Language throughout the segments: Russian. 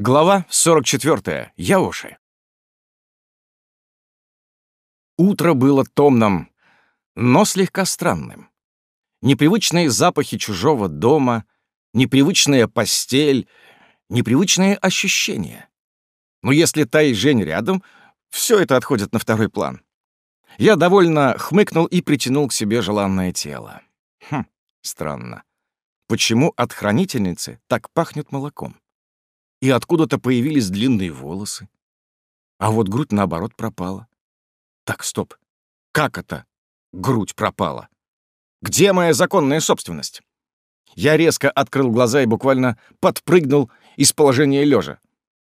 Глава 44. Яоши. Утро было томным, но слегка странным. Непривычные запахи чужого дома, непривычная постель, непривычные ощущения. Но если та и Жень рядом, все это отходит на второй план. Я довольно хмыкнул и притянул к себе желанное тело. Хм, странно. Почему от хранительницы так пахнет молоком? И откуда-то появились длинные волосы. А вот грудь, наоборот, пропала. Так, стоп. Как это? Грудь пропала. Где моя законная собственность? Я резко открыл глаза и буквально подпрыгнул из положения лежа.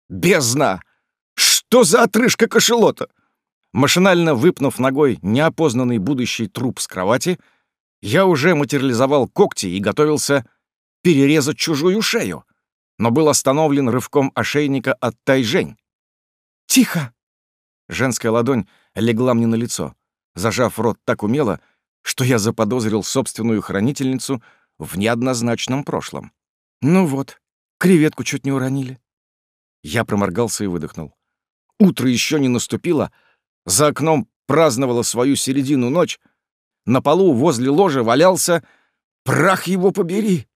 Бездна! Что за отрыжка кошелота? Машинально выпнув ногой неопознанный будущий труп с кровати, я уже материализовал когти и готовился перерезать чужую шею но был остановлен рывком ошейника от Тайжень. «Тихо!» Женская ладонь легла мне на лицо, зажав рот так умело, что я заподозрил собственную хранительницу в неоднозначном прошлом. «Ну вот, креветку чуть не уронили». Я проморгался и выдохнул. Утро еще не наступило, за окном праздновала свою середину ночь, на полу возле ложа валялся «Прах его побери!»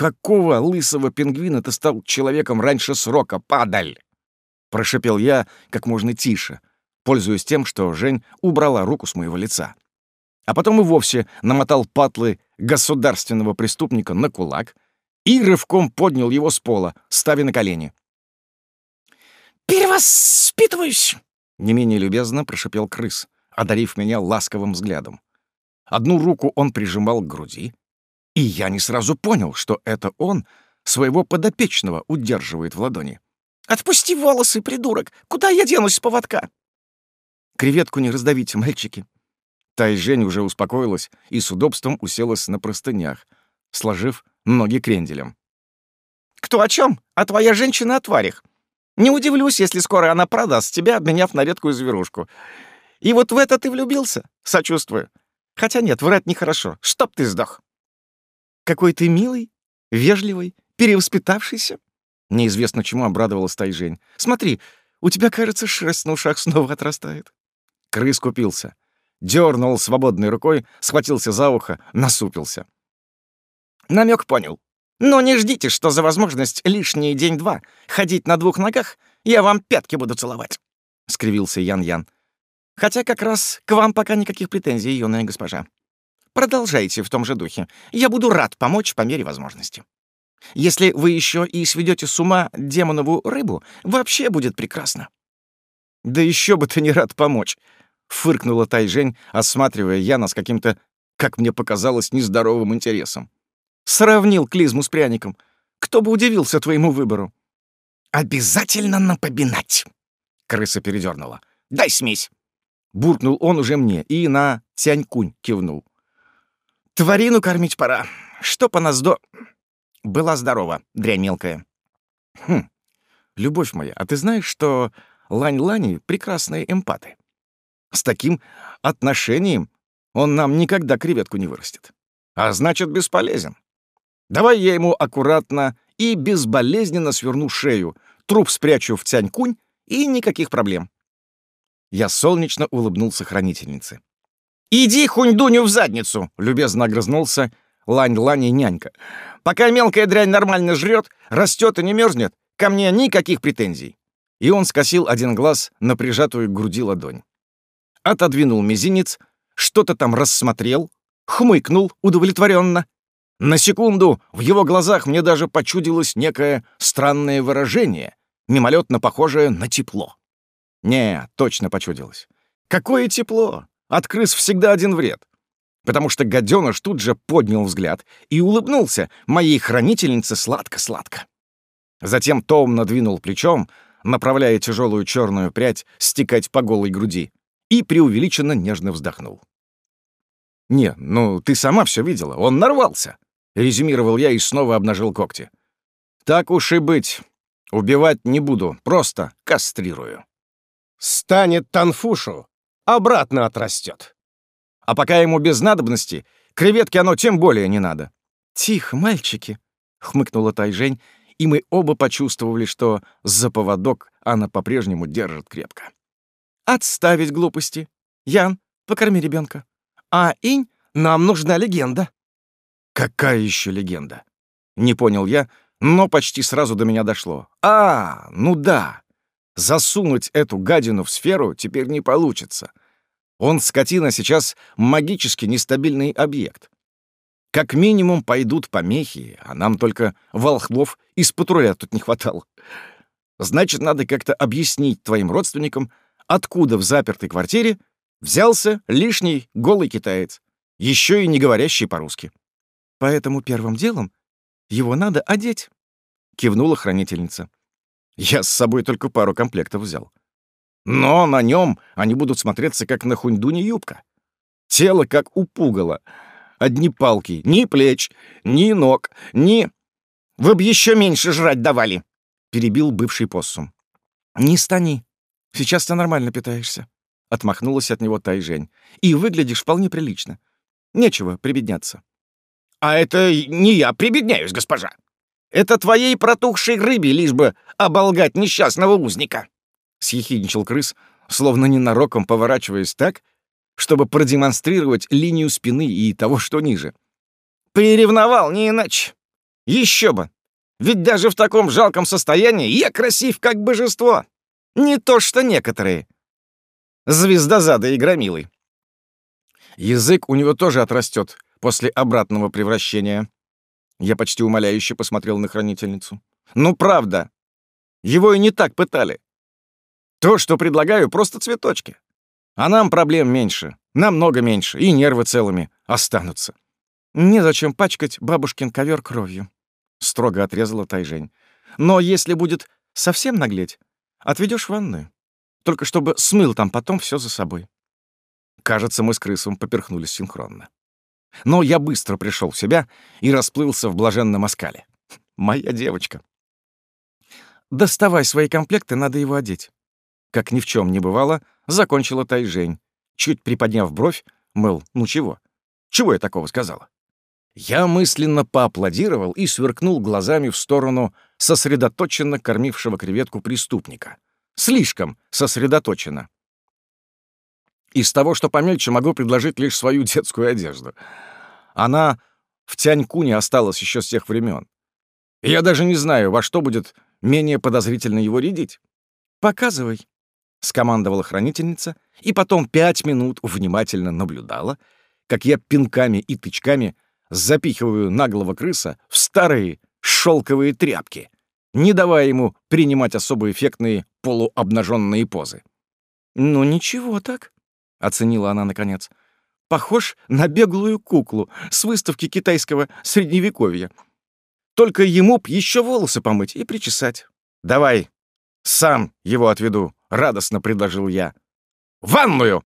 «Какого лысого пингвина ты стал человеком раньше срока, падаль?» Прошипел я как можно тише, пользуясь тем, что Жень убрала руку с моего лица. А потом и вовсе намотал патлы государственного преступника на кулак и рывком поднял его с пола, ставя на колени. «Перевоспитываюсь!» — не менее любезно прошипел крыс, одарив меня ласковым взглядом. Одну руку он прижимал к груди, и я не сразу понял, что это он своего подопечного удерживает в ладони. «Отпусти волосы, придурок! Куда я денусь с поводка?» «Креветку не раздавите, мальчики!» Та и Жень уже успокоилась и с удобством уселась на простынях, сложив ноги кренделем. «Кто о чем? А твоя женщина о тварях. Не удивлюсь, если скоро она продаст тебя, обменяв на редкую зверушку. И вот в это ты влюбился? Сочувствую. Хотя нет, врать нехорошо. Чтоб ты сдох!» Какой ты милый, вежливый, перевоспитавшийся. Неизвестно чему обрадовалась Тайжень. Смотри, у тебя, кажется, шерсть на ушах снова отрастает. Крыс купился. Дернул свободной рукой, схватился за ухо, насупился. Намек понял. Но не ждите, что за возможность лишний день-два ходить на двух ногах я вам пятки буду целовать, — скривился Ян-Ян. Хотя как раз к вам пока никаких претензий, юная госпожа. Продолжайте в том же духе. Я буду рад помочь по мере возможности. Если вы еще и сведете с ума демонову рыбу, вообще будет прекрасно». «Да еще бы ты не рад помочь», — фыркнула Тайжень, осматривая Яна с каким-то, как мне показалось, нездоровым интересом. «Сравнил клизму с пряником. Кто бы удивился твоему выбору?» «Обязательно напоминать!» — крыса передернула. «Дай смесь!» Буркнул он уже мне и на Тянькунь кивнул. Тварину кормить пора. Чтоб она сдо... Была здорова, дрянь мелкая. Хм, любовь моя, а ты знаешь, что лань-лани — прекрасные эмпаты? С таким отношением он нам никогда креветку не вырастет. А значит, бесполезен. Давай я ему аккуратно и безболезненно сверну шею, труп спрячу в тянь-кунь, и никаких проблем. Я солнечно улыбнулся хранительнице. «Иди хунь-дуню в задницу!» — любезно огрызнулся Лань-Лань и нянька. «Пока мелкая дрянь нормально жрет, растет и не мерзнет, ко мне никаких претензий!» И он скосил один глаз на прижатую к груди ладонь. Отодвинул мизинец, что-то там рассмотрел, хмыкнул удовлетворенно. На секунду в его глазах мне даже почудилось некое странное выражение, мимолетно похожее на тепло. Не, точно почудилось. Какое тепло! От крыс всегда один вред. Потому что гаденыш тут же поднял взгляд и улыбнулся моей хранительнице сладко-сладко. Затем Том надвинул плечом, направляя тяжелую черную прядь стекать по голой груди, и преувеличенно нежно вздохнул. «Не, ну ты сама все видела, он нарвался», — резюмировал я и снова обнажил когти. «Так уж и быть. Убивать не буду, просто кастрирую». «Станет Танфушу обратно отрастет. А пока ему без надобности, креветки оно тем более не надо. «Тихо, мальчики», — хмыкнула Тайжень и мы оба почувствовали, что за поводок она по-прежнему держит крепко. «Отставить глупости. Ян, покорми ребенка. А инь, нам нужна легенда». «Какая еще легенда?» Не понял я, но почти сразу до меня дошло. «А, ну да. Засунуть эту гадину в сферу теперь не получится. Он, скотина, сейчас магически нестабильный объект. Как минимум пойдут помехи, а нам только волхвов из патруля тут не хватало. Значит, надо как-то объяснить твоим родственникам, откуда в запертой квартире взялся лишний голый китаец, еще и не говорящий по-русски. Поэтому первым делом его надо одеть, — кивнула хранительница. Я с собой только пару комплектов взял. Но на нем они будут смотреться, как на хуньдуне юбка. Тело, как у пугала — Одни палки. Ни плеч, ни ног, ни... Вы бы еще меньше жрать давали!» — перебил бывший поссум. «Не стани. Сейчас ты нормально питаешься», — отмахнулась от него Тайжень. «И выглядишь вполне прилично. Нечего прибедняться». «А это не я прибедняюсь, госпожа. Это твоей протухшей рыбе, лишь бы оболгать несчастного узника», — съехидничал крыс, словно ненароком поворачиваясь так, чтобы продемонстрировать линию спины и того, что ниже. «Приревновал, не иначе. Еще бы. Ведь даже в таком жалком состоянии я красив, как божество. Не то что некоторые. Звездозады и громилы». Язык у него тоже отрастет после обратного превращения. Я почти умоляюще посмотрел на хранительницу. «Ну, правда. Его и не так пытали. То, что предлагаю, просто цветочки. А нам проблем меньше, намного меньше, и нервы целыми останутся. Незачем пачкать бабушкин ковер кровью, строго отрезала Тайжень. Но если будет совсем наглеть, отведешь в ванную. Только чтобы смыл там потом все за собой. Кажется, мы с крысом поперхнулись синхронно. Но я быстро пришел в себя и расплылся в блаженном оскале. Моя девочка. Доставай свои комплекты, надо его одеть. Как ни в чем не бывало, закончила Тайжень, чуть приподняв бровь, мол, ну чего? Чего я такого сказала? Я мысленно поаплодировал и сверкнул глазами в сторону сосредоточенно кормившего креветку преступника. Слишком сосредоточенно. Из того, что помельче, могу предложить лишь свою детскую одежду. Она в Тянькуне осталась еще с тех времен. Я даже не знаю, во что будет менее подозрительно его рядить. «Показывай», — скомандовала хранительница, и потом пять минут внимательно наблюдала, как я пинками и тычками запихиваю наглого крыса в старые шелковые тряпки, не давая ему принимать особо эффектные полуобнаженные позы. «Ну ничего так», — оценила она наконец. «Похож на беглую куклу с выставки китайского средневековья. Только ему б еще волосы помыть и причесать. Давай, сам его отведу», — радостно предложил я. «Ванную!»